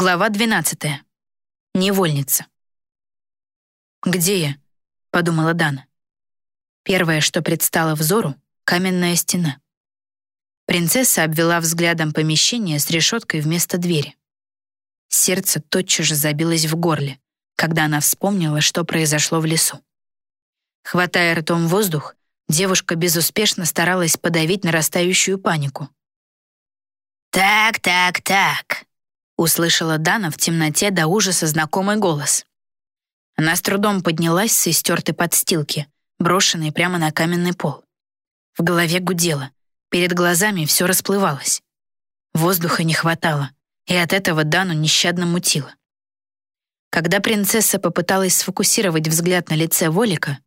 Глава 12. Невольница. «Где я?» — подумала Дана. Первое, что предстало взору — каменная стена. Принцесса обвела взглядом помещение с решеткой вместо двери. Сердце тотчас же забилось в горле, когда она вспомнила, что произошло в лесу. Хватая ртом воздух, девушка безуспешно старалась подавить нарастающую панику. «Так, так, так», услышала Дана в темноте до ужаса знакомый голос. Она с трудом поднялась с истертой подстилки, брошенной прямо на каменный пол. В голове гудело, перед глазами все расплывалось. Воздуха не хватало, и от этого Дану нещадно мутило. Когда принцесса попыталась сфокусировать взгляд на лице Волика,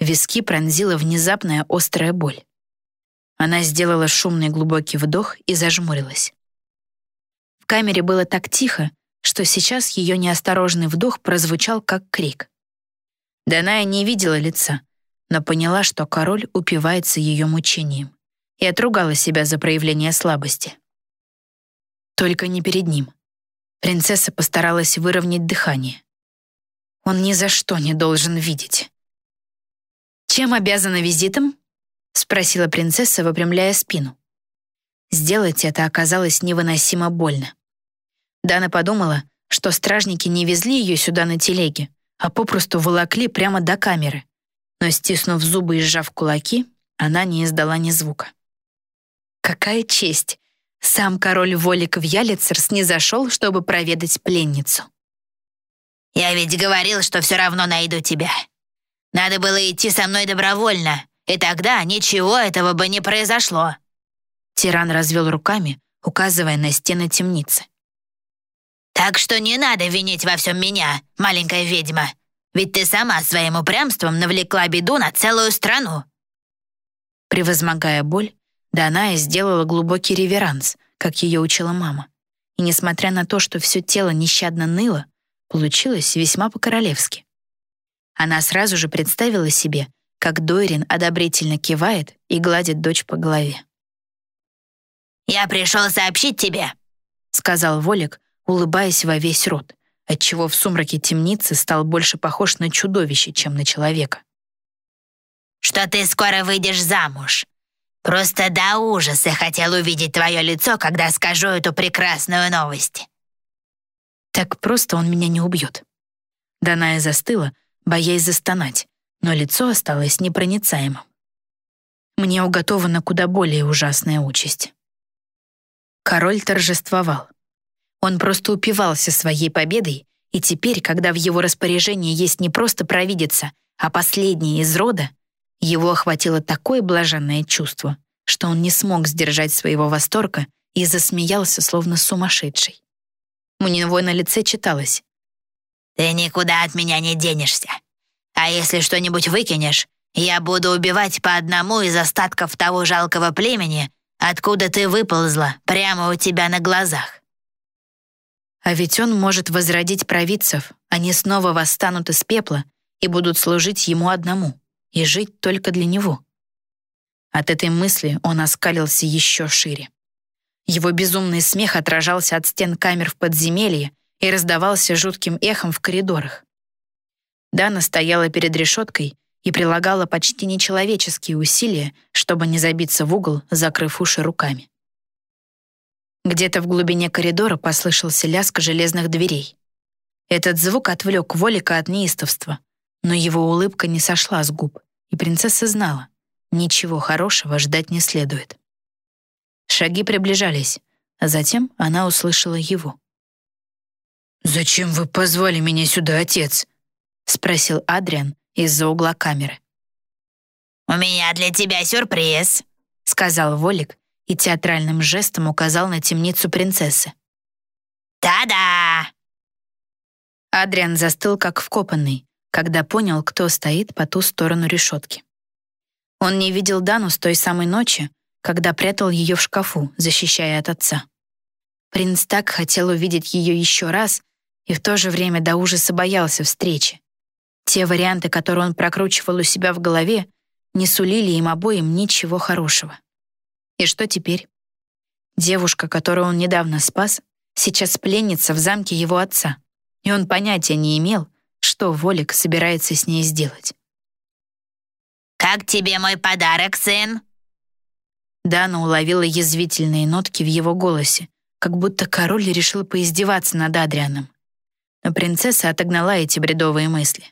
виски пронзила внезапная острая боль. Она сделала шумный глубокий вдох и зажмурилась камере было так тихо, что сейчас ее неосторожный вдох прозвучал как крик. Даная не видела лица, но поняла, что король упивается ее мучением, и отругала себя за проявление слабости. Только не перед ним. Принцесса постаралась выровнять дыхание. Он ни за что не должен видеть. «Чем обязана визитом?» — спросила принцесса, выпрямляя спину. Сделать это оказалось невыносимо больно. Дана подумала, что стражники не везли ее сюда на телеге, а попросту волокли прямо до камеры. Но, стиснув зубы и сжав кулаки, она не издала ни звука. Какая честь! Сам король Воликов Ялицерс не зашел, чтобы проведать пленницу. «Я ведь говорил, что все равно найду тебя. Надо было идти со мной добровольно, и тогда ничего этого бы не произошло». Тиран развел руками, указывая на стены темницы. Так что не надо винить во всем меня, маленькая ведьма. Ведь ты сама своим упрямством навлекла беду на целую страну». Превозмогая боль, Даная сделала глубокий реверанс, как ее учила мама. И несмотря на то, что все тело нещадно ныло, получилось весьма по-королевски. Она сразу же представила себе, как Дойрин одобрительно кивает и гладит дочь по голове. «Я пришел сообщить тебе», — сказал Волик, улыбаясь во весь рот, отчего в сумраке темницы стал больше похож на чудовище, чем на человека. «Что ты скоро выйдешь замуж. Просто до ужаса хотел увидеть твое лицо, когда скажу эту прекрасную новость». Так просто он меня не убьет. Даная застыла, боясь застонать, но лицо осталось непроницаемым. Мне уготована куда более ужасная участь. Король торжествовал. Он просто упивался своей победой, и теперь, когда в его распоряжении есть не просто провидица, а последняя из рода, его охватило такое блаженное чувство, что он не смог сдержать своего восторга и засмеялся, словно сумасшедший. У на лице читалось «Ты никуда от меня не денешься. А если что-нибудь выкинешь, я буду убивать по одному из остатков того жалкого племени, откуда ты выползла, прямо у тебя на глазах. А ведь он может возродить провидцев, они снова восстанут из пепла и будут служить ему одному и жить только для него. От этой мысли он оскалился еще шире. Его безумный смех отражался от стен камер в подземелье и раздавался жутким эхом в коридорах. Дана стояла перед решеткой и прилагала почти нечеловеческие усилия, чтобы не забиться в угол, закрыв уши руками. Где-то в глубине коридора послышался лязг железных дверей. Этот звук отвлек Волика от неистовства, но его улыбка не сошла с губ, и принцесса знала, ничего хорошего ждать не следует. Шаги приближались, а затем она услышала его. «Зачем вы позвали меня сюда, отец?» — спросил Адриан из-за угла камеры. «У меня для тебя сюрприз», — сказал Волик и театральным жестом указал на темницу принцессы. «Та-да!» Адриан застыл как вкопанный, когда понял, кто стоит по ту сторону решетки. Он не видел Дану с той самой ночи, когда прятал ее в шкафу, защищая от отца. Принц так хотел увидеть ее еще раз и в то же время до ужаса боялся встречи. Те варианты, которые он прокручивал у себя в голове, не сулили им обоим ничего хорошего. И что теперь? Девушка, которую он недавно спас, сейчас пленница в замке его отца, и он понятия не имел, что Волик собирается с ней сделать. «Как тебе мой подарок, сын?» Дана уловила язвительные нотки в его голосе, как будто король решил поиздеваться над Адрианом. Но принцесса отогнала эти бредовые мысли.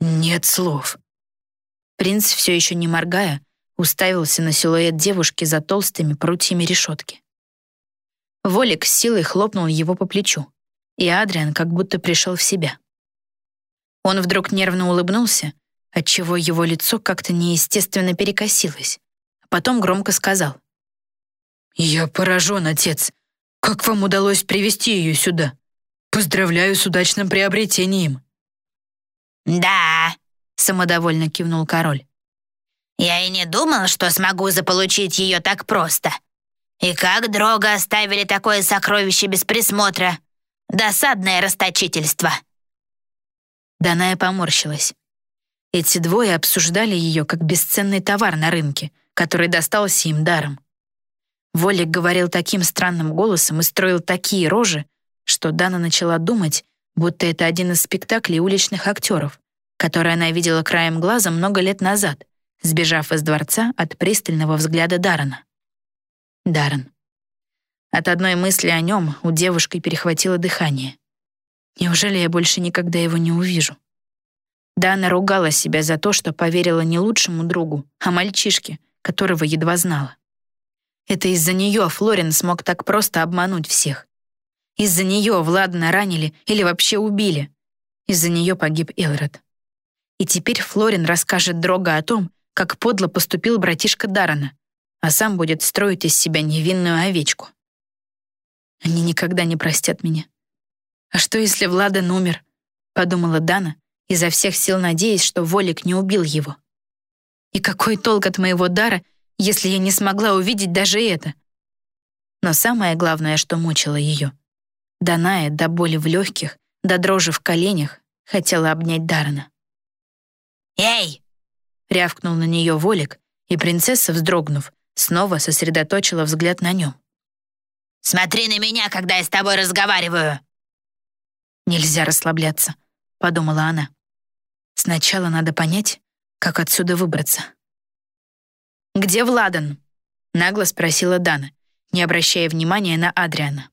«Нет слов». Принц, все еще не моргая, уставился на силуэт девушки за толстыми прутьями решетки. Волик с силой хлопнул его по плечу, и Адриан как будто пришел в себя. Он вдруг нервно улыбнулся, отчего его лицо как-то неестественно перекосилось, а потом громко сказал. «Я поражен, отец. Как вам удалось привести ее сюда? Поздравляю с удачным приобретением». «Да», — самодовольно кивнул король. «Я и не думал, что смогу заполучить ее так просто. И как дрога оставили такое сокровище без присмотра? Досадное расточительство». Даная поморщилась. Эти двое обсуждали ее как бесценный товар на рынке, который достался им даром. Волик говорил таким странным голосом и строил такие рожи, что Дана начала думать, будто это один из спектаклей уличных актеров, который она видела краем глаза много лет назад, сбежав из дворца от пристального взгляда Дарана. Даран. От одной мысли о нем у девушки перехватило дыхание. Неужели я больше никогда его не увижу? Дана ругала себя за то, что поверила не лучшему другу, а мальчишке, которого едва знала. Это из-за нее Флорин смог так просто обмануть всех. Из-за нее Владана ранили или вообще убили. Из-за нее погиб Элрод. И теперь Флорин расскажет Дрога о том, как подло поступил братишка Дарана, а сам будет строить из себя невинную овечку. Они никогда не простят меня. А что, если Владан умер? Подумала Дана, изо всех сил надеясь, что Волик не убил его. И какой толк от моего дара, если я не смогла увидеть даже это? Но самое главное, что мучило ее. Даная до боли в легких, до дрожи в коленях, хотела обнять Дарана. «Эй!» — рявкнул на нее Волик, и принцесса, вздрогнув, снова сосредоточила взгляд на нем. «Смотри на меня, когда я с тобой разговариваю!» «Нельзя расслабляться», — подумала она. «Сначала надо понять, как отсюда выбраться». «Где Владан?» — нагло спросила Дана, не обращая внимания на Адриана.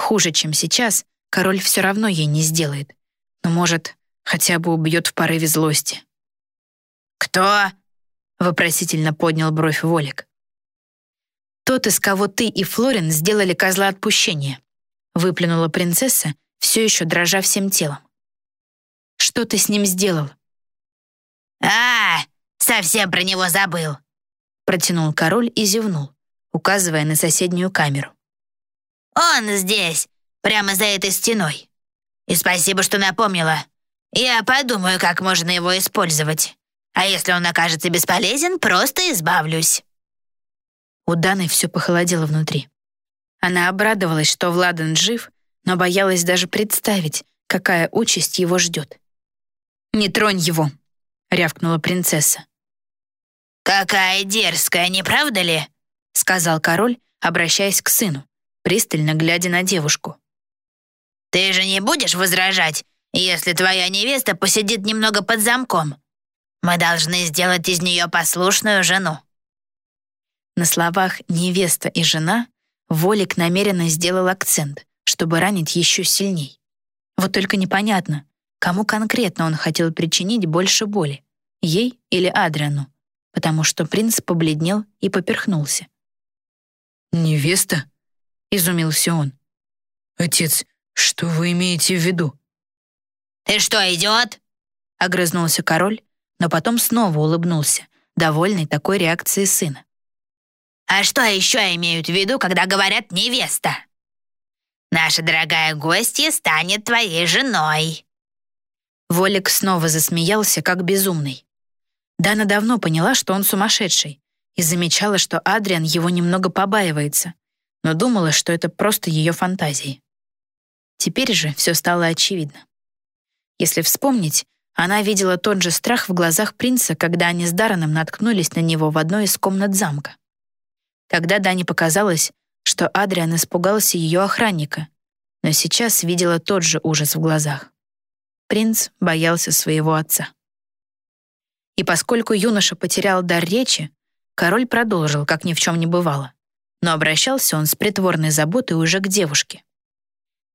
Хуже, чем сейчас, король все равно ей не сделает. Но, может, хотя бы убьет в порыве злости. «Кто?» — вопросительно поднял бровь Волик. «Тот, из кого ты и Флорин сделали козла отпущения», — выплюнула принцесса, все еще дрожа всем телом. «Что ты с ним сделал?» «А, совсем про него забыл», — протянул король и зевнул, указывая на соседнюю камеру. «Он здесь, прямо за этой стеной. И спасибо, что напомнила. Я подумаю, как можно его использовать. А если он окажется бесполезен, просто избавлюсь». У Даны все похолодело внутри. Она обрадовалась, что Владан жив, но боялась даже представить, какая участь его ждет. «Не тронь его!» — рявкнула принцесса. «Какая дерзкая, не правда ли?» — сказал король, обращаясь к сыну, пристально глядя на девушку. «Ты же не будешь возражать, если твоя невеста посидит немного под замком? Мы должны сделать из нее послушную жену». На словах «невеста» и «жена» Волик намеренно сделал акцент, чтобы ранить еще сильней. Вот только непонятно, кому конкретно он хотел причинить больше боли, ей или Адриану, потому что принц побледнел и поперхнулся. «Невеста?» — изумился он. «Отец, что вы имеете в виду?» «Ты что, идиот?» — огрызнулся король, но потом снова улыбнулся, довольный такой реакцией сына. А что еще имеют в виду, когда говорят «невеста»? Наша дорогая гостья станет твоей женой. Волик снова засмеялся, как безумный. Дана давно поняла, что он сумасшедший, и замечала, что Адриан его немного побаивается, но думала, что это просто ее фантазии. Теперь же все стало очевидно. Если вспомнить, она видела тот же страх в глазах принца, когда они с Дараном наткнулись на него в одной из комнат замка. Тогда Дане показалось, что Адриан испугался ее охранника, но сейчас видела тот же ужас в глазах. Принц боялся своего отца. И поскольку юноша потерял дар речи, король продолжил, как ни в чем не бывало. Но обращался он с притворной заботой уже к девушке.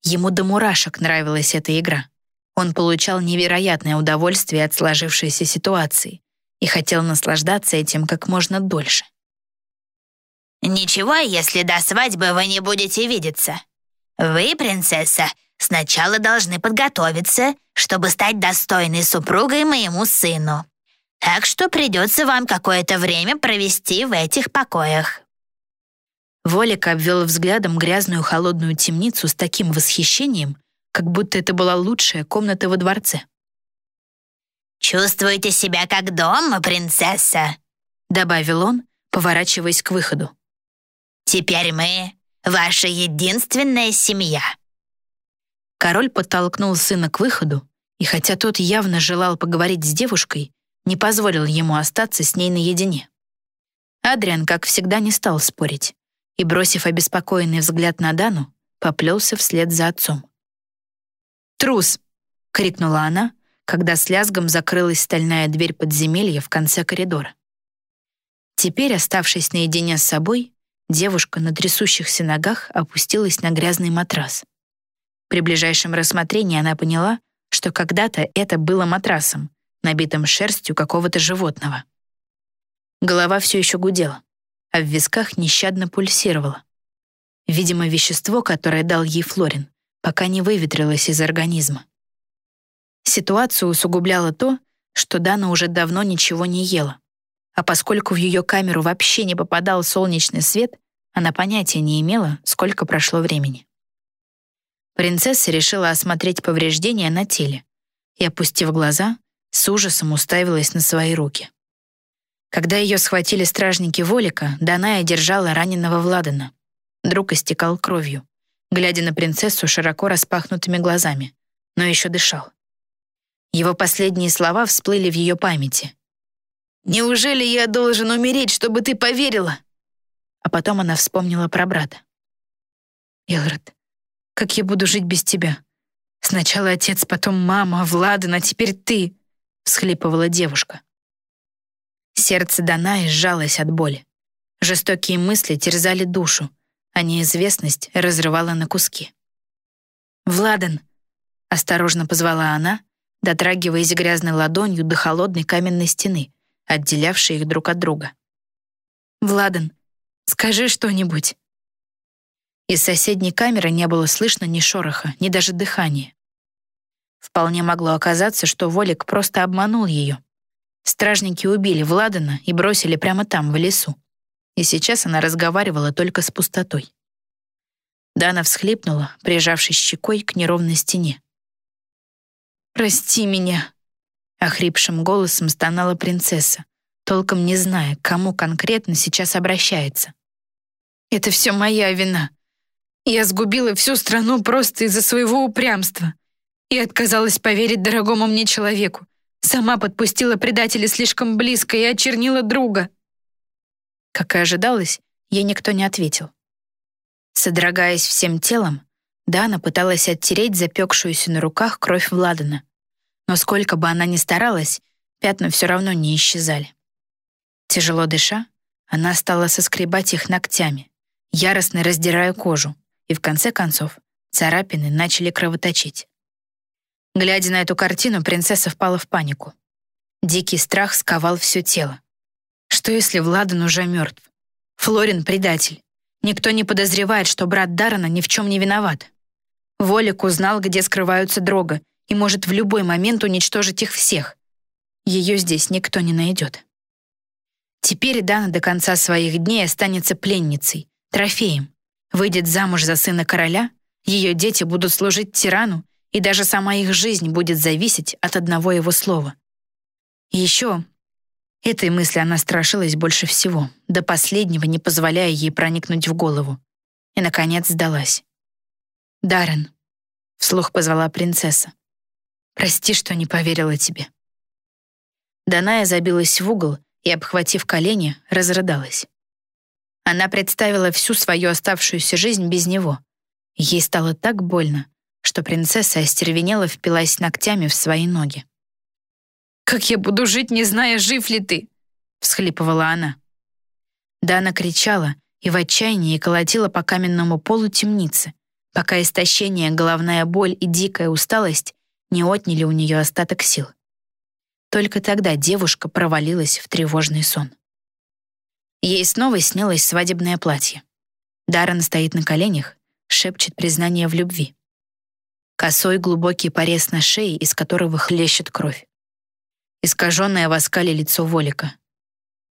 Ему до мурашек нравилась эта игра. Он получал невероятное удовольствие от сложившейся ситуации и хотел наслаждаться этим как можно дольше. «Ничего, если до свадьбы вы не будете видеться. Вы, принцесса, сначала должны подготовиться, чтобы стать достойной супругой моему сыну. Так что придется вам какое-то время провести в этих покоях». Волик обвел взглядом грязную холодную темницу с таким восхищением, как будто это была лучшая комната во дворце. «Чувствуете себя как дома, принцесса?» — добавил он, поворачиваясь к выходу. Теперь мы — ваша единственная семья». Король подтолкнул сына к выходу, и хотя тот явно желал поговорить с девушкой, не позволил ему остаться с ней наедине. Адриан, как всегда, не стал спорить и, бросив обеспокоенный взгляд на Дану, поплелся вслед за отцом. «Трус!» — крикнула она, когда с лязгом закрылась стальная дверь подземелья в конце коридора. Теперь, оставшись наедине с собой, Девушка на трясущихся ногах опустилась на грязный матрас. При ближайшем рассмотрении она поняла, что когда-то это было матрасом, набитым шерстью какого-то животного. Голова все еще гудела, а в висках нещадно пульсировала. Видимо, вещество, которое дал ей Флорин, пока не выветрилось из организма. Ситуацию усугубляло то, что Дана уже давно ничего не ела. А поскольку в ее камеру вообще не попадал солнечный свет, она понятия не имела, сколько прошло времени. Принцесса решила осмотреть повреждения на теле и, опустив глаза, с ужасом уставилась на свои руки. Когда ее схватили стражники Волика, Даная держала раненого Владана. Друг истекал кровью, глядя на принцессу широко распахнутыми глазами, но еще дышал. Его последние слова всплыли в ее памяти. «Неужели я должен умереть, чтобы ты поверила?» А потом она вспомнила про брата. «Илред, как я буду жить без тебя? Сначала отец, потом мама, Владан, а теперь ты!» — всхлипывала девушка. Сердце Данаи сжалось от боли. Жестокие мысли терзали душу, а неизвестность разрывала на куски. «Владан!» — осторожно позвала она, дотрагиваясь грязной ладонью до холодной каменной стены, отделявшей их друг от друга. «Владан, скажи что-нибудь». Из соседней камеры не было слышно ни шороха, ни даже дыхания. Вполне могло оказаться, что Волик просто обманул ее. Стражники убили Владана и бросили прямо там, в лесу. И сейчас она разговаривала только с пустотой. Дана всхлипнула, прижавшись щекой к неровной стене. «Прости меня», Охрипшим голосом стонала принцесса, толком не зная, к кому конкретно сейчас обращается. «Это все моя вина. Я сгубила всю страну просто из-за своего упрямства и отказалась поверить дорогому мне человеку. Сама подпустила предателя слишком близко и очернила друга». Как и ожидалось, ей никто не ответил. Содрогаясь всем телом, Дана пыталась оттереть запекшуюся на руках кровь Владана, но сколько бы она ни старалась, пятна все равно не исчезали. Тяжело дыша, она стала соскребать их ногтями, яростно раздирая кожу, и в конце концов царапины начали кровоточить. Глядя на эту картину, принцесса впала в панику. Дикий страх сковал все тело. Что если Владан уже мертв? Флорин — предатель. Никто не подозревает, что брат Дарана ни в чем не виноват. Волик узнал, где скрываются дрога, и может в любой момент уничтожить их всех. Ее здесь никто не найдет. Теперь Дана до конца своих дней останется пленницей, трофеем. Выйдет замуж за сына короля, ее дети будут служить тирану, и даже сама их жизнь будет зависеть от одного его слова. Еще этой мысли она страшилась больше всего, до последнего не позволяя ей проникнуть в голову. И, наконец, сдалась. «Даррен», — вслух позвала принцесса. Прости, что не поверила тебе». Даная забилась в угол и, обхватив колени, разрыдалась. Она представила всю свою оставшуюся жизнь без него. Ей стало так больно, что принцесса остервенела впилась ногтями в свои ноги. «Как я буду жить, не зная, жив ли ты?» — всхлипывала она. Дана кричала и в отчаянии колотила по каменному полу темницы, пока истощение, головная боль и дикая усталость не отняли у нее остаток сил. Только тогда девушка провалилась в тревожный сон. Ей снова снилось свадебное платье. Даррен стоит на коленях, шепчет признание в любви. Косой глубокий порез на шее, из которого хлещет кровь. Искаженное в оскале лицо Волика.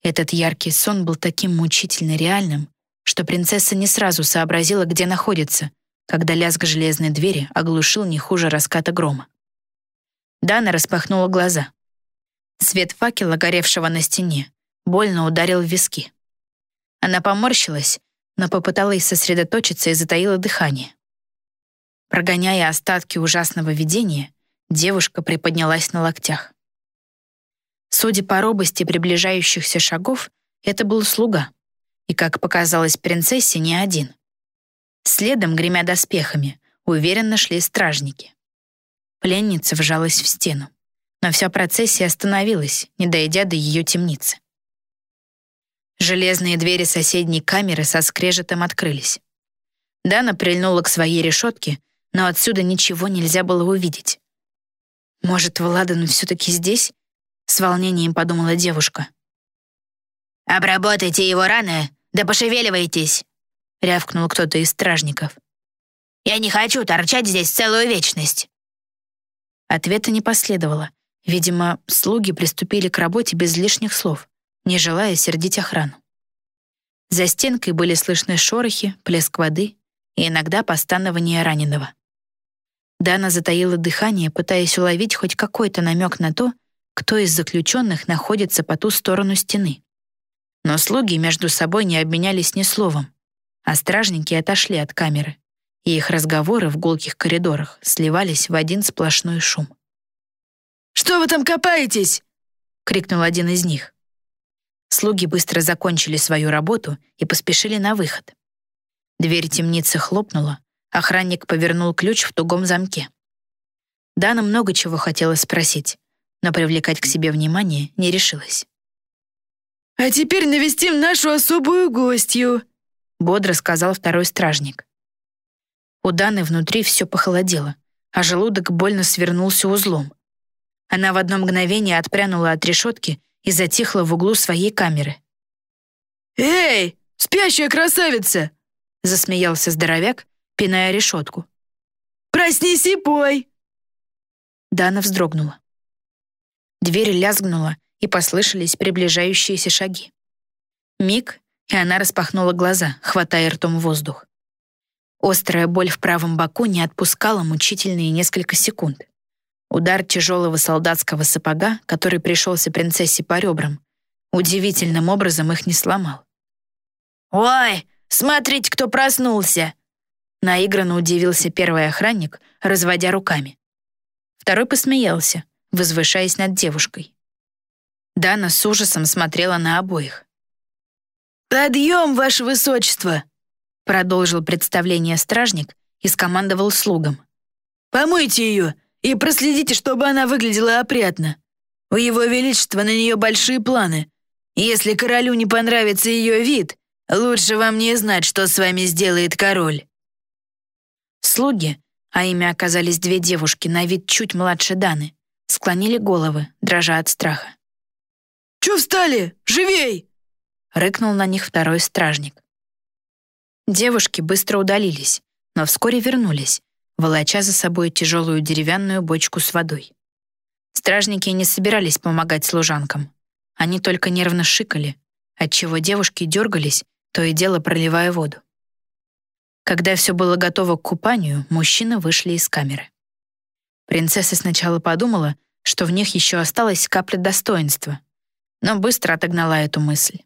Этот яркий сон был таким мучительно реальным, что принцесса не сразу сообразила, где находится, когда лязг железной двери оглушил не хуже раската грома. Дана распахнула глаза. Свет факела, горевшего на стене, больно ударил в виски. Она поморщилась, но попыталась сосредоточиться и затаила дыхание. Прогоняя остатки ужасного видения, девушка приподнялась на локтях. Судя по робости приближающихся шагов, это был слуга. И, как показалось принцессе, не один. Следом, гремя доспехами, уверенно шли стражники. Пленница вжалась в стену, но вся процессия остановилась, не дойдя до ее темницы. Железные двери соседней камеры со скрежетом открылись. Дана прильнула к своей решетке, но отсюда ничего нельзя было увидеть. «Может, Владан все-таки здесь?» — с волнением подумала девушка. «Обработайте его раны, да пошевеливайтесь!» — рявкнул кто-то из стражников. «Я не хочу торчать здесь целую вечность!» Ответа не последовало. Видимо, слуги приступили к работе без лишних слов не желая сердить охрану. За стенкой были слышны шорохи, плеск воды и иногда постанование раненого. Дана затаила дыхание, пытаясь уловить хоть какой-то намек на то, кто из заключенных находится по ту сторону стены. Но слуги между собой не обменялись ни словом, а стражники отошли от камеры, и их разговоры в гулких коридорах сливались в один сплошной шум. «Что вы там копаетесь?» — крикнул один из них. Слуги быстро закончили свою работу и поспешили на выход. Дверь темницы хлопнула, охранник повернул ключ в тугом замке. Дана много чего хотела спросить, но привлекать к себе внимание не решилась. «А теперь навестим нашу особую гостью», — бодро сказал второй стражник. У Даны внутри все похолодело, а желудок больно свернулся узлом. Она в одно мгновение отпрянула от решетки и затихла в углу своей камеры. «Эй, спящая красавица!» — засмеялся здоровяк, пиная решетку. «Проснись и пой!» Дана вздрогнула. Дверь лязгнула, и послышались приближающиеся шаги. Миг, и она распахнула глаза, хватая ртом воздух. Острая боль в правом боку не отпускала мучительные несколько секунд. Удар тяжелого солдатского сапога, который пришелся принцессе по ребрам, удивительным образом их не сломал. «Ой, смотрите, кто проснулся!» Наигранно удивился первый охранник, разводя руками. Второй посмеялся, возвышаясь над девушкой. Дана с ужасом смотрела на обоих. «Подъем, ваше высочество!» Продолжил представление стражник и скомандовал слугам. «Помойте ее и проследите, чтобы она выглядела опрятно. У его величества на нее большие планы. Если королю не понравится ее вид, лучше вам не знать, что с вами сделает король». Слуги, а ими оказались две девушки на вид чуть младше Даны, склонили головы, дрожа от страха. «Чё встали? Живей!» — рыкнул на них второй стражник. Девушки быстро удалились, но вскоре вернулись, волоча за собой тяжелую деревянную бочку с водой. Стражники не собирались помогать служанкам. Они только нервно шикали, отчего девушки дергались, то и дело проливая воду. Когда все было готово к купанию, мужчины вышли из камеры. Принцесса сначала подумала, что в них еще осталась капля достоинства, но быстро отогнала эту мысль.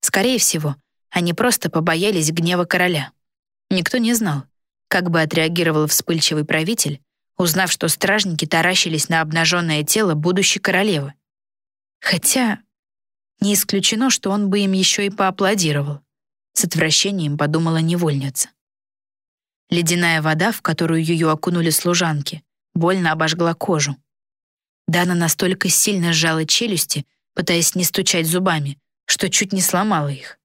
Скорее всего, они просто побоялись гнева короля. Никто не знал, как бы отреагировал вспыльчивый правитель, узнав, что стражники таращились на обнаженное тело будущей королевы? Хотя не исключено, что он бы им еще и поаплодировал. с отвращением подумала невольница. Ледяная вода, в которую ее окунули служанки, больно обожгла кожу. Дана настолько сильно сжала челюсти, пытаясь не стучать зубами, что чуть не сломала их.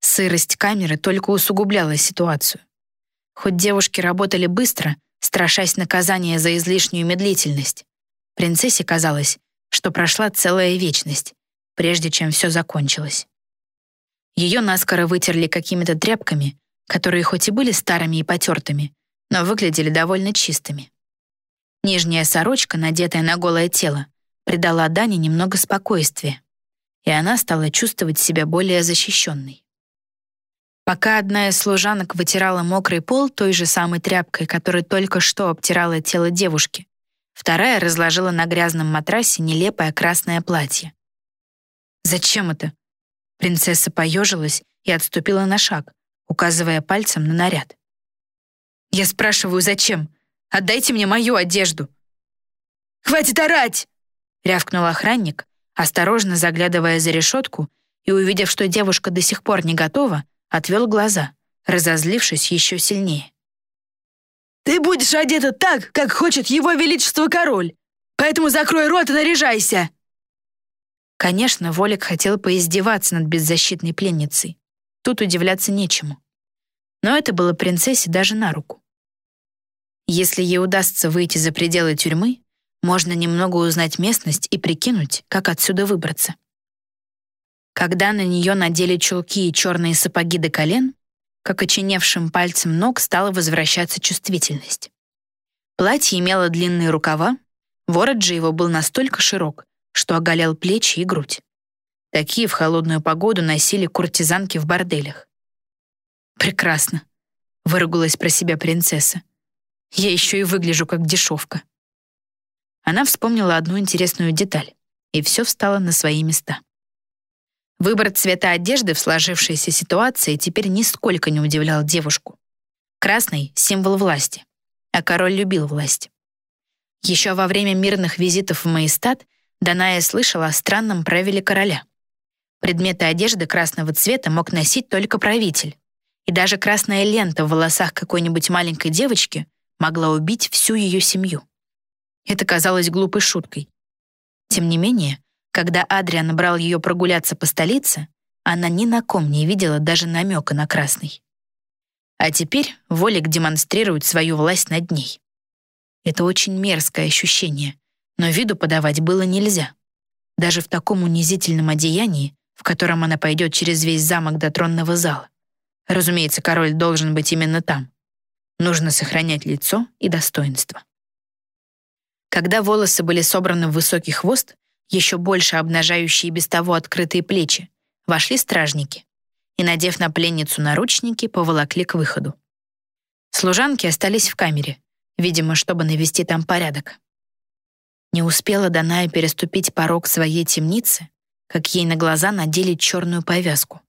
Сырость камеры только усугубляла ситуацию. Хоть девушки работали быстро, страшась наказания за излишнюю медлительность, принцессе казалось, что прошла целая вечность, прежде чем все закончилось. Ее наскоро вытерли какими-то тряпками, которые хоть и были старыми и потертыми, но выглядели довольно чистыми. Нижняя сорочка, надетая на голое тело, придала Дане немного спокойствия, и она стала чувствовать себя более защищенной. Пока одна из служанок вытирала мокрый пол той же самой тряпкой, которой только что обтирала тело девушки, вторая разложила на грязном матрасе нелепое красное платье. «Зачем это?» Принцесса поежилась и отступила на шаг, указывая пальцем на наряд. «Я спрашиваю, зачем? Отдайте мне мою одежду!» «Хватит орать!» — рявкнул охранник, осторожно заглядывая за решетку и, увидев, что девушка до сих пор не готова, отвел глаза, разозлившись еще сильнее. «Ты будешь одета так, как хочет его величество король, поэтому закрой рот и наряжайся!» Конечно, Волик хотел поиздеваться над беззащитной пленницей. Тут удивляться нечему. Но это было принцессе даже на руку. Если ей удастся выйти за пределы тюрьмы, можно немного узнать местность и прикинуть, как отсюда выбраться. Когда на нее надели чулки и черные сапоги до колен, как очиневшим пальцем ног стала возвращаться чувствительность. Платье имело длинные рукава, ворот же его был настолько широк, что оголял плечи и грудь. Такие в холодную погоду носили куртизанки в борделях. «Прекрасно», — выругалась про себя принцесса. «Я еще и выгляжу как дешевка». Она вспомнила одну интересную деталь, и все встало на свои места. Выбор цвета одежды в сложившейся ситуации теперь нисколько не удивлял девушку. Красный — символ власти, а король любил власть. Еще во время мирных визитов в Маистат Даная слышала о странном правиле короля. Предметы одежды красного цвета мог носить только правитель. И даже красная лента в волосах какой-нибудь маленькой девочки могла убить всю ее семью. Это казалось глупой шуткой. Тем не менее, когда Адриан брал ее прогуляться по столице, она ни на ком не видела даже намека на красный. А теперь Волик демонстрирует свою власть над ней. Это очень мерзкое ощущение, но виду подавать было нельзя. Даже в таком унизительном одеянии, в котором она пойдет через весь замок до тронного зала. Разумеется, король должен быть именно там. Нужно сохранять лицо и достоинство. Когда волосы были собраны в высокий хвост, еще больше обнажающие без того открытые плечи, вошли стражники и, надев на пленницу наручники, поволокли к выходу. Служанки остались в камере, видимо, чтобы навести там порядок. Не успела Даная переступить порог своей темницы, как ей на глаза надели черную повязку.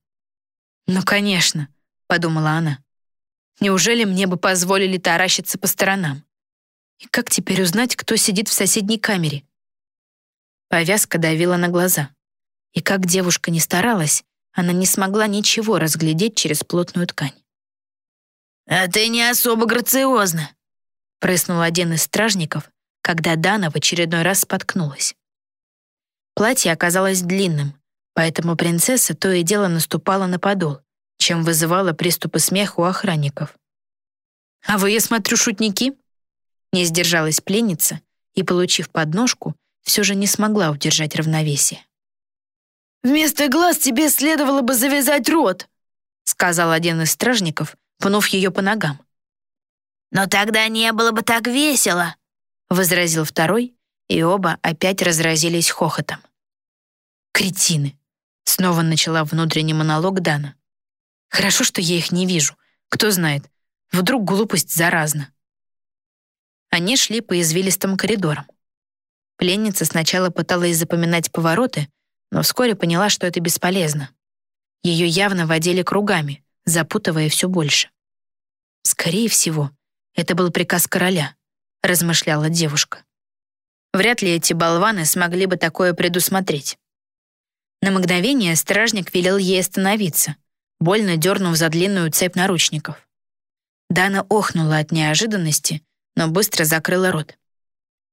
«Ну, конечно», — подумала она. «Неужели мне бы позволили таращиться по сторонам? И как теперь узнать, кто сидит в соседней камере?» Повязка давила на глаза. И как девушка не старалась, она не смогла ничего разглядеть через плотную ткань. «А ты не особо грациозна», — прыснул один из стражников, когда Дана в очередной раз споткнулась. Платье оказалось длинным, поэтому принцесса то и дело наступала на подол, чем вызывала приступы смеха у охранников. «А вы, я смотрю, шутники?» Не сдержалась пленница и, получив подножку, все же не смогла удержать равновесие. «Вместо глаз тебе следовало бы завязать рот», сказал один из стражников, пнув ее по ногам. «Но тогда не было бы так весело», возразил второй, и оба опять разразились хохотом. «Кретины!» — снова начала внутренний монолог Дана. «Хорошо, что я их не вижу. Кто знает, вдруг глупость заразна». Они шли по извилистым коридорам. Пленница сначала пыталась запоминать повороты, но вскоре поняла, что это бесполезно. Ее явно водили кругами, запутывая все больше. Скорее всего, это был приказ короля размышляла девушка. Вряд ли эти болваны смогли бы такое предусмотреть. На мгновение стражник велел ей остановиться, больно дернув за длинную цепь наручников. Дана охнула от неожиданности, но быстро закрыла рот.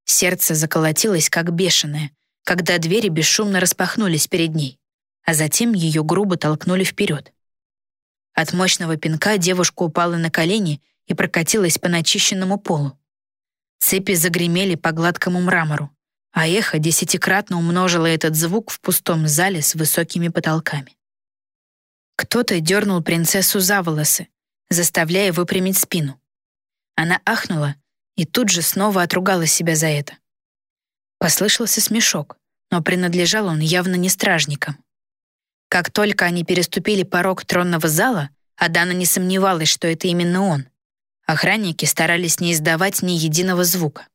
Сердце заколотилось, как бешеное, когда двери бесшумно распахнулись перед ней, а затем ее грубо толкнули вперед. От мощного пинка девушка упала на колени и прокатилась по начищенному полу. Цепи загремели по гладкому мрамору, а эхо десятикратно умножило этот звук в пустом зале с высокими потолками. Кто-то дернул принцессу за волосы, заставляя выпрямить спину. Она ахнула и тут же снова отругала себя за это. Послышался смешок, но принадлежал он явно не стражникам. Как только они переступили порог тронного зала, Адана не сомневалась, что это именно он. Охранники старались не издавать ни единого звука.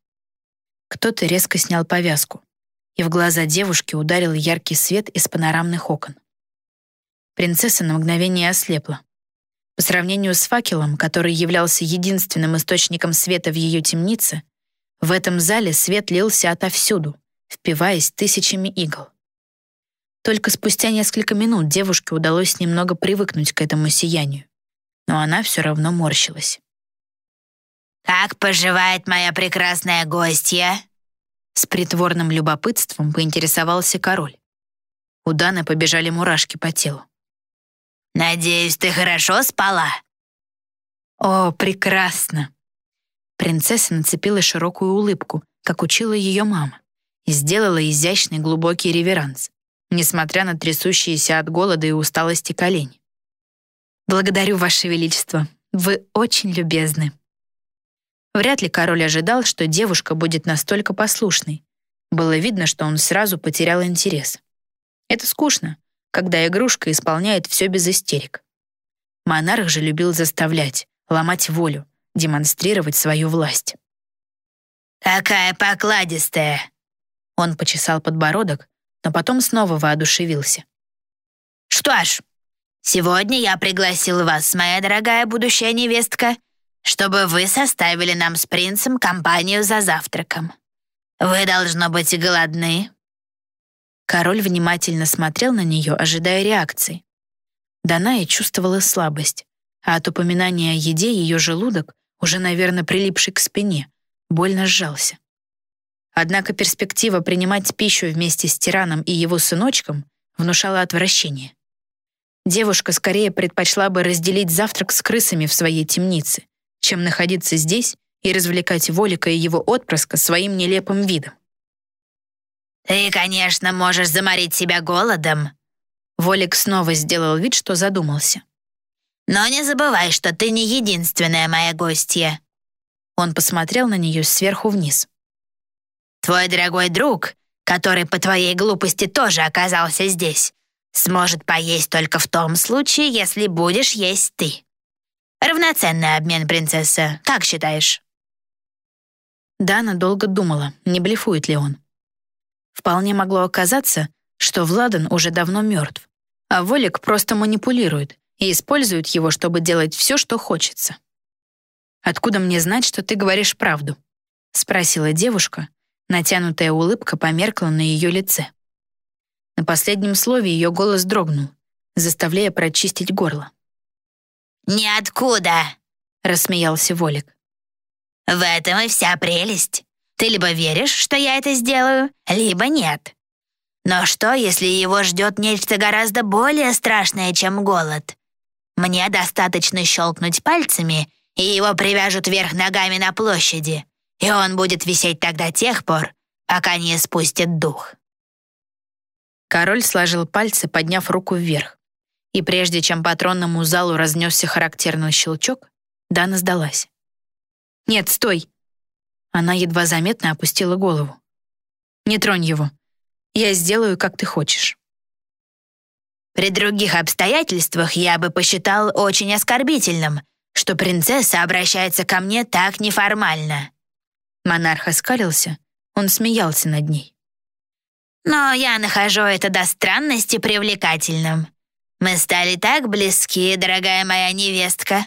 Кто-то резко снял повязку, и в глаза девушки ударил яркий свет из панорамных окон. Принцесса на мгновение ослепла. По сравнению с факелом, который являлся единственным источником света в ее темнице, в этом зале свет лился отовсюду, впиваясь тысячами игл. Только спустя несколько минут девушке удалось немного привыкнуть к этому сиянию, но она все равно морщилась. «Как поживает моя прекрасная гостья?» С притворным любопытством поинтересовался король. У Даны побежали мурашки по телу. «Надеюсь, ты хорошо спала?» «О, прекрасно!» Принцесса нацепила широкую улыбку, как учила ее мама, и сделала изящный глубокий реверанс, несмотря на трясущиеся от голода и усталости колени. «Благодарю, Ваше Величество, вы очень любезны». Вряд ли король ожидал, что девушка будет настолько послушной. Было видно, что он сразу потерял интерес. Это скучно, когда игрушка исполняет все без истерик. Монарх же любил заставлять, ломать волю, демонстрировать свою власть. «Какая покладистая!» Он почесал подбородок, но потом снова воодушевился. «Что ж, сегодня я пригласил вас, моя дорогая будущая невестка, чтобы вы составили нам с принцем компанию за завтраком. Вы, должно быть, голодны, Король внимательно смотрел на нее, ожидая реакции. Даная чувствовала слабость, а от упоминания о еде ее желудок, уже, наверное, прилипший к спине, больно сжался. Однако перспектива принимать пищу вместе с тираном и его сыночком внушала отвращение. Девушка скорее предпочла бы разделить завтрак с крысами в своей темнице, чем находиться здесь и развлекать Волика и его отпрыска своим нелепым видом. «Ты, конечно, можешь заморить себя голодом». Волик снова сделал вид, что задумался. «Но не забывай, что ты не единственная моя гостья». Он посмотрел на нее сверху вниз. «Твой дорогой друг, который по твоей глупости тоже оказался здесь, сможет поесть только в том случае, если будешь есть ты. Равноценный обмен, принцесса, как считаешь?» Дана долго думала, не блефует ли он. Вполне могло оказаться, что Владан уже давно мертв, а Волик просто манипулирует и использует его, чтобы делать все, что хочется. «Откуда мне знать, что ты говоришь правду?» — спросила девушка. Натянутая улыбка померкла на ее лице. На последнем слове ее голос дрогнул, заставляя прочистить горло. «Ниоткуда!» — рассмеялся Волик. «В этом и вся прелесть. Ты либо веришь, что я это сделаю, либо нет. Но что, если его ждет нечто гораздо более страшное, чем голод? Мне достаточно щелкнуть пальцами, и его привяжут вверх ногами на площади, и он будет висеть до тех пор, пока не спустит дух. Король сложил пальцы, подняв руку вверх. И прежде чем по тронному залу разнесся характерный щелчок, Дана сдалась. «Нет, стой!» Она едва заметно опустила голову. «Не тронь его. Я сделаю, как ты хочешь». При других обстоятельствах я бы посчитал очень оскорбительным, что принцесса обращается ко мне так неформально. Монарх оскалился, он смеялся над ней. Но я нахожу это до странности привлекательным. Мы стали так близки, дорогая моя невестка.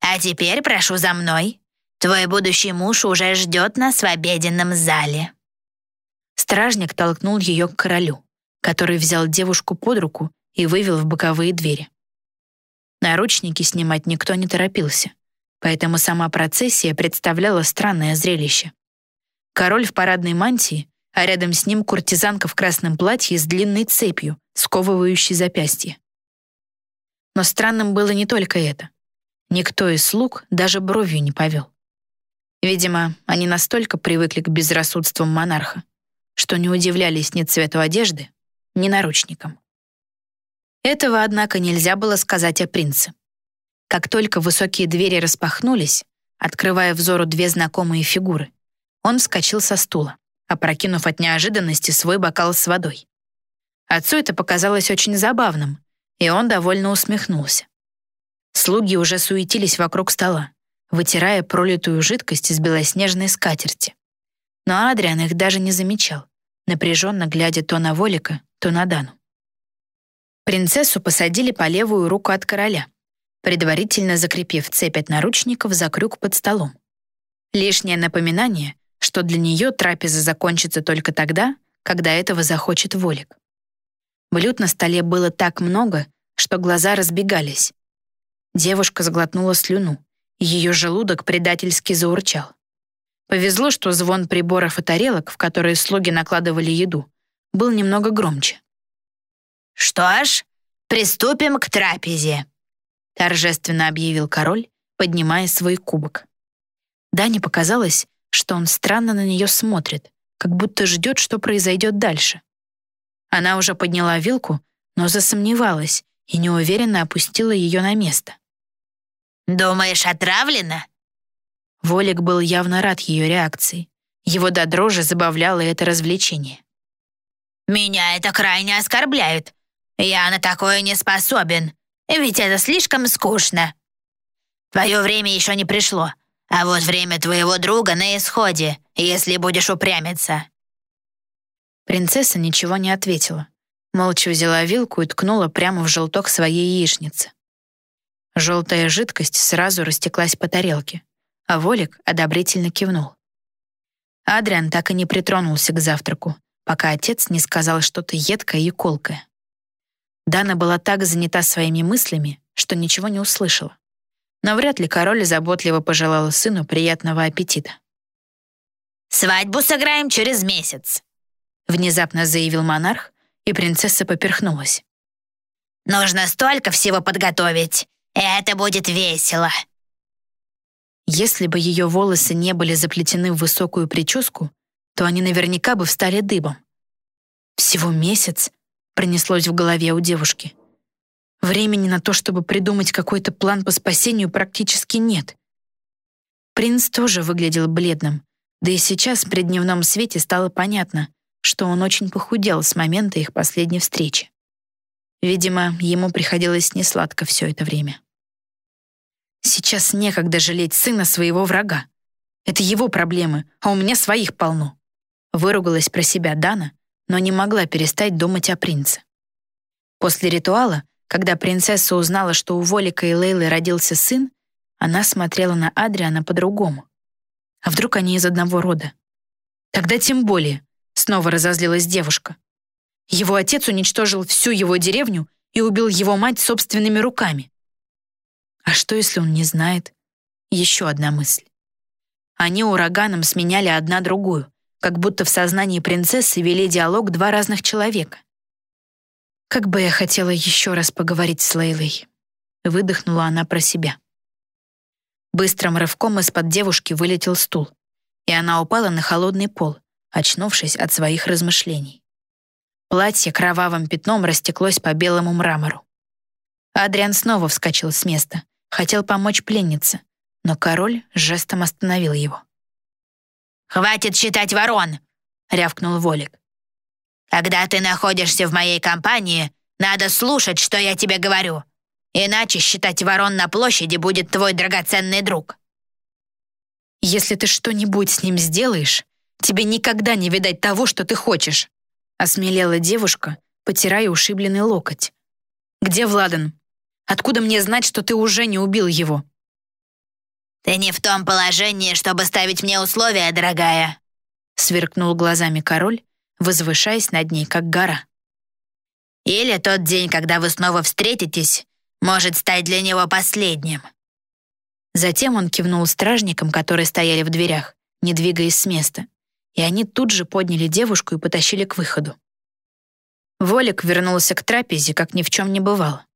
А теперь прошу за мной. Твой будущий муж уже ждет нас в обеденном зале». Стражник толкнул ее к королю, который взял девушку под руку и вывел в боковые двери. Наручники снимать никто не торопился, поэтому сама процессия представляла странное зрелище. Король в парадной мантии, а рядом с ним куртизанка в красном платье с длинной цепью, сковывающей запястье. Но странным было не только это. Никто из слуг даже бровью не повел. Видимо, они настолько привыкли к безрассудствам монарха, что не удивлялись ни цвету одежды, ни наручникам. Этого, однако, нельзя было сказать о принце. Как только высокие двери распахнулись, открывая взору две знакомые фигуры, он вскочил со стула, опрокинув от неожиданности свой бокал с водой. Отцу это показалось очень забавным, и он довольно усмехнулся. Слуги уже суетились вокруг стола, вытирая пролитую жидкость из белоснежной скатерти. Но Адриан их даже не замечал, напряженно глядя то на Волика, то на Дану. Принцессу посадили по левую руку от короля, предварительно закрепив цепь от наручников за крюк под столом. Лишнее напоминание, что для нее трапеза закончится только тогда, когда этого захочет Волик. Блюд на столе было так много, что глаза разбегались. Девушка сглотнула слюну, ее желудок предательски заурчал. Повезло, что звон приборов и тарелок, в которые слуги накладывали еду, был немного громче. «Что ж, приступим к трапезе», — торжественно объявил король, поднимая свой кубок. Дане показалось, что он странно на нее смотрит, как будто ждет, что произойдет дальше. Она уже подняла вилку, но засомневалась и неуверенно опустила ее на место. «Думаешь, отравлена?» Волик был явно рад ее реакции. Его до дрожи забавляло это развлечение. «Меня это крайне оскорбляет. Я на такое не способен, ведь это слишком скучно. Твое время еще не пришло, а вот время твоего друга на исходе, если будешь упрямиться». Принцесса ничего не ответила. Молча взяла вилку и ткнула прямо в желток своей яичницы. Желтая жидкость сразу растеклась по тарелке, а Волик одобрительно кивнул. Адриан так и не притронулся к завтраку, пока отец не сказал что-то едкое и колкое. Дана была так занята своими мыслями, что ничего не услышала. Но вряд ли король заботливо пожелал сыну приятного аппетита. «Свадьбу сыграем через месяц», — внезапно заявил монарх, и принцесса поперхнулась. «Нужно столько всего подготовить. Это будет весело». Если бы ее волосы не были заплетены в высокую прическу, то они наверняка бы встали дыбом. Всего месяц пронеслось в голове у девушки. Времени на то, чтобы придумать какой-то план по спасению, практически нет. Принц тоже выглядел бледным, да и сейчас при дневном свете стало понятно, что он очень похудел с момента их последней встречи. Видимо, ему приходилось несладко все это время. Сейчас некогда жалеть сына своего врага. Это его проблемы, а у меня своих полно. Выругалась про себя Дана, но не могла перестать думать о принце. После ритуала, когда принцесса узнала, что у Волика и Лейлы родился сын, она смотрела на Адриана по-другому. А вдруг они из одного рода? Тогда тем более, снова разозлилась девушка. Его отец уничтожил всю его деревню и убил его мать собственными руками. А что, если он не знает? Еще одна мысль. Они ураганом сменяли одна другую, как будто в сознании принцессы вели диалог два разных человека. Как бы я хотела еще раз поговорить с Лейлой. Выдохнула она про себя. Быстрым рывком из-под девушки вылетел стул, и она упала на холодный пол, очнувшись от своих размышлений. Платье кровавым пятном растеклось по белому мрамору. Адриан снова вскочил с места, хотел помочь пленнице, но король жестом остановил его. «Хватит считать ворон!» — рявкнул Волик. «Когда ты находишься в моей компании, надо слушать, что я тебе говорю. Иначе считать ворон на площади будет твой драгоценный друг». «Если ты что-нибудь с ним сделаешь, тебе никогда не видать того, что ты хочешь», — осмелела девушка, потирая ушибленный локоть. «Где Владан? Откуда мне знать, что ты уже не убил его?» «Ты не в том положении, чтобы ставить мне условия, дорогая», сверкнул глазами король, возвышаясь над ней, как гора. «Или тот день, когда вы снова встретитесь, может стать для него последним». Затем он кивнул стражникам, которые стояли в дверях, не двигаясь с места, и они тут же подняли девушку и потащили к выходу. Волик вернулся к трапезе, как ни в чем не бывало.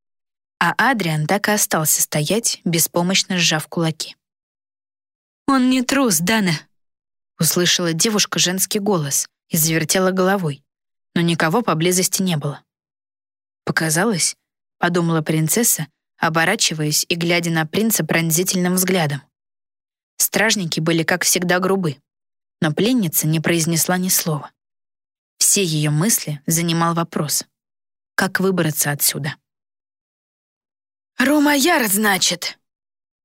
А Адриан так и остался стоять, беспомощно сжав кулаки. «Он не трус, Дана!» Услышала девушка женский голос и завертела головой, но никого поблизости не было. «Показалось?» — подумала принцесса, оборачиваясь и глядя на принца пронзительным взглядом. Стражники были, как всегда, грубы, но пленница не произнесла ни слова. Все ее мысли занимал вопрос. Как выбраться отсюда? «Румаяр, значит?»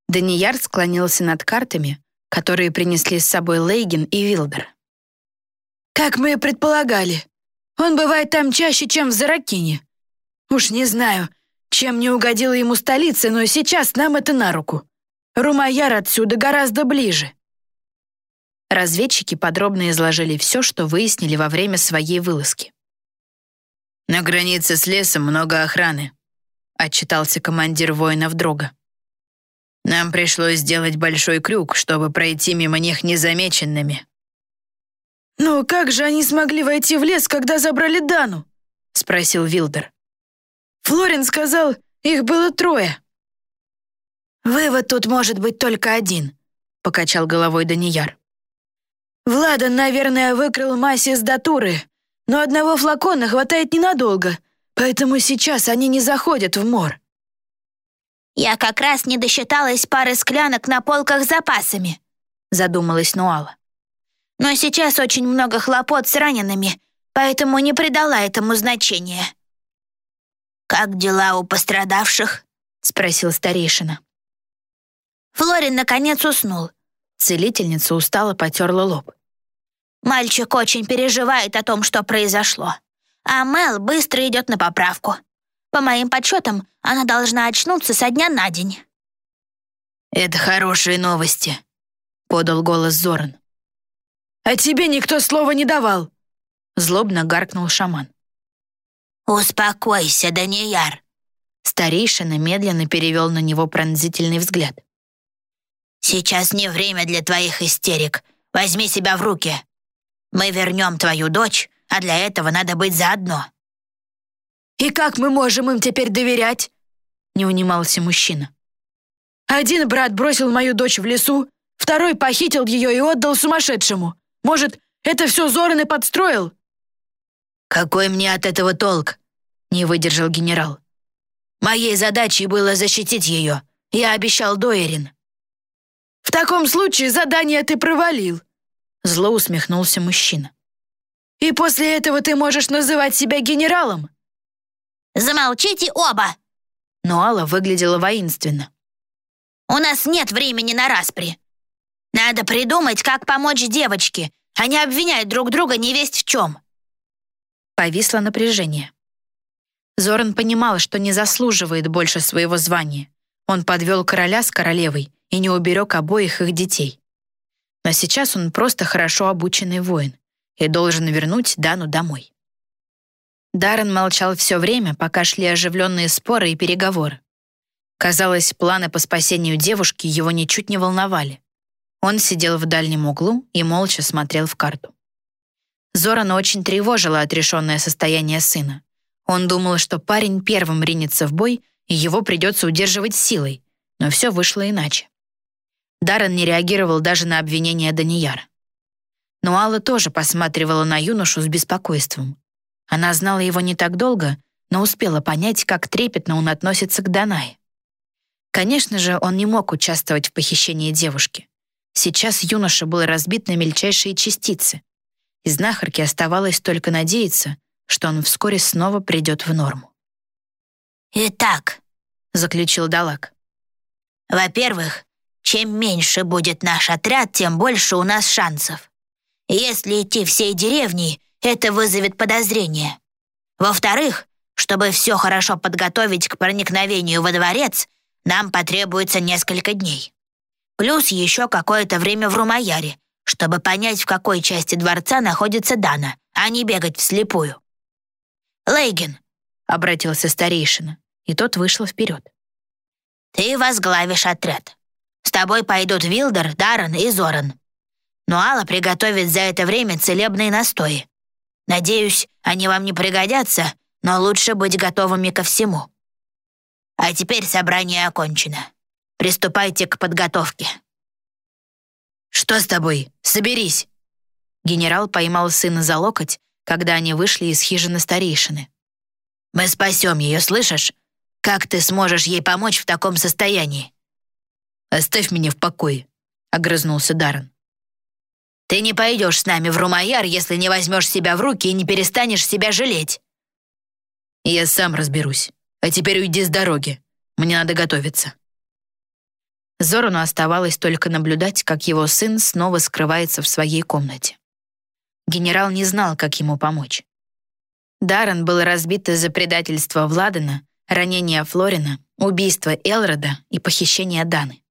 Данияр склонился над картами, которые принесли с собой Лейген и Вилдер. «Как мы и предполагали. Он бывает там чаще, чем в Заракине. Уж не знаю, чем не угодила ему столица, но сейчас нам это на руку. Румаяр отсюда гораздо ближе. Разведчики подробно изложили все, что выяснили во время своей вылазки. «На границе с лесом много охраны», — отчитался командир воинов Дрога. «Нам пришлось сделать большой крюк, чтобы пройти мимо них незамеченными». «Ну как же они смогли войти в лес, когда забрали Дану?» — спросил Вилдер. «Флорин сказал, их было трое». «Вывод тут может быть только один», — покачал головой Данияр. Владан, наверное, выкрал мазь из датуры, но одного флакона хватает ненадолго, поэтому сейчас они не заходят в мор. «Я как раз не досчиталась пары склянок на полках с запасами», — задумалась Нуала. «Но сейчас очень много хлопот с ранеными, поэтому не придала этому значения». «Как дела у пострадавших?» — спросил старейшина. Флорин наконец уснул. Целительница устало потерла лоб. Мальчик очень переживает о том, что произошло. А Мел быстро идет на поправку. По моим подсчетам, она должна очнуться со дня на день. «Это хорошие новости», — подал голос Зоран. «А тебе никто слова не давал», — злобно гаркнул шаман. «Успокойся, Данияр», — старейшина медленно перевел на него пронзительный взгляд. «Сейчас не время для твоих истерик. Возьми себя в руки. Мы вернем твою дочь, а для этого надо быть заодно». «И как мы можем им теперь доверять?» — не унимался мужчина. «Один брат бросил мою дочь в лесу, второй похитил ее и отдал сумасшедшему. Может, это все Зоран и подстроил?» «Какой мне от этого толк?» — не выдержал генерал. «Моей задачей было защитить ее. Я обещал Дойерин». «В таком случае задание ты провалил», Зло усмехнулся мужчина. «И после этого ты можешь называть себя генералом?» «Замолчите оба!» Но Алла выглядела воинственно. «У нас нет времени на распри. Надо придумать, как помочь девочке, а не обвинять друг друга невесть в чем». Повисло напряжение. Зоран понимал, что не заслуживает больше своего звания. Он подвел короля с королевой и не уберег обоих их детей. Но сейчас он просто хорошо обученный воин и должен вернуть Дану домой. Даррен молчал все время, пока шли оживленные споры и переговоры. Казалось, планы по спасению девушки его ничуть не волновали. Он сидел в дальнем углу и молча смотрел в карту. Зорана очень тревожило отрешенное состояние сына. Он думал, что парень первым ринется в бой, и его придется удерживать силой, но все вышло иначе. Даррен не реагировал даже на обвинения Данияра. Но Алла тоже посматривала на юношу с беспокойством. Она знала его не так долго, но успела понять, как трепетно он относится к Данае. Конечно же, он не мог участвовать в похищении девушки. Сейчас юноша был разбит на мельчайшие частицы. И знахарке оставалось только надеяться, что он вскоре снова придет в норму. «Итак», — заключил Далак, «во-первых, чем меньше будет наш отряд, тем больше у нас шансов. Если идти всей деревней, это вызовет подозрение. Во-вторых, чтобы все хорошо подготовить к проникновению во дворец, нам потребуется несколько дней. Плюс еще какое-то время в Румаяре, чтобы понять, в какой части дворца находится Дана, а не бегать вслепую. «Лейген», — обратился старейшина, и тот вышел вперед. Ты возглавишь отряд. С тобой пойдут Вилдер, Даррен и Зоран. Но Алла приготовит за это время целебные настои. Надеюсь, они вам не пригодятся, но лучше быть готовыми ко всему. А теперь собрание окончено. Приступайте к подготовке». «Что с тобой? Соберись!» Генерал поймал сына за локоть, когда они вышли из хижины старейшины. «Мы спасем ее, слышишь? Как ты сможешь ей помочь в таком состоянии?» «Оставь меня в покое», — огрызнулся Даррен. «Ты не пойдешь с нами в Румаяр, если не возьмешь себя в руки и не перестанешь себя жалеть». «Я сам разберусь. А теперь уйди с дороги. Мне надо готовиться». Зорану оставалось только наблюдать, как его сын снова скрывается в своей комнате. Генерал не знал, как ему помочь. Даррен был разбит из-за предательства Владана, ранения Флорина, убийства Элрода и похищения Даны.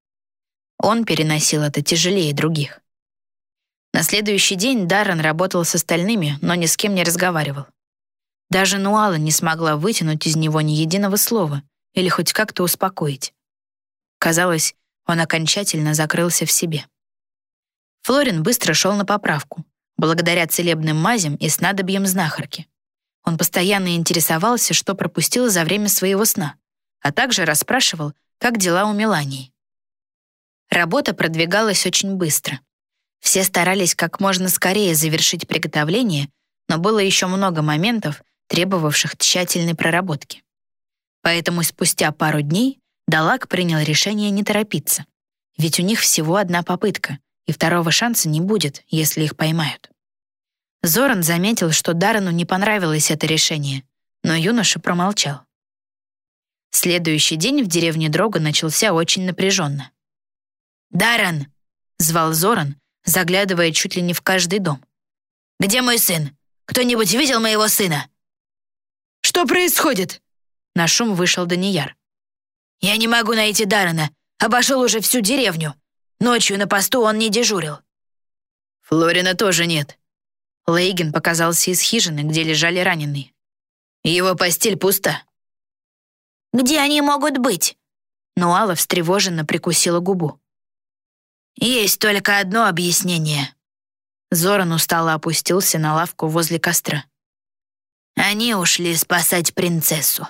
Он переносил это тяжелее других. На следующий день Даррен работал с остальными, но ни с кем не разговаривал. Даже Нуала не смогла вытянуть из него ни единого слова или хоть как-то успокоить. Казалось, он окончательно закрылся в себе. Флорин быстро шел на поправку, благодаря целебным мазям и снадобьям знахарки. Он постоянно интересовался, что пропустил за время своего сна, а также расспрашивал, как дела у Мелании. Работа продвигалась очень быстро. Все старались как можно скорее завершить приготовление, но было еще много моментов, требовавших тщательной проработки. Поэтому спустя пару дней Далак принял решение не торопиться, ведь у них всего одна попытка, и второго шанса не будет, если их поймают. Зоран заметил, что Даррену не понравилось это решение, но юноша промолчал. Следующий день в деревне Дрога начался очень напряженно. «Даррен!» — звал Зоран, заглядывая чуть ли не в каждый дом. «Где мой сын? Кто-нибудь видел моего сына?» «Что происходит?» На шум вышел Данияр. «Я не могу найти Даррена. Обошел уже всю деревню. Ночью на посту он не дежурил». «Флорина тоже нет». Лейген показался из хижины, где лежали раненые. «Его постель пуста». «Где они могут быть?» Нуала встревоженно прикусила губу. «Есть только одно объяснение». Зоран устало опустился на лавку возле костра. Они ушли спасать принцессу.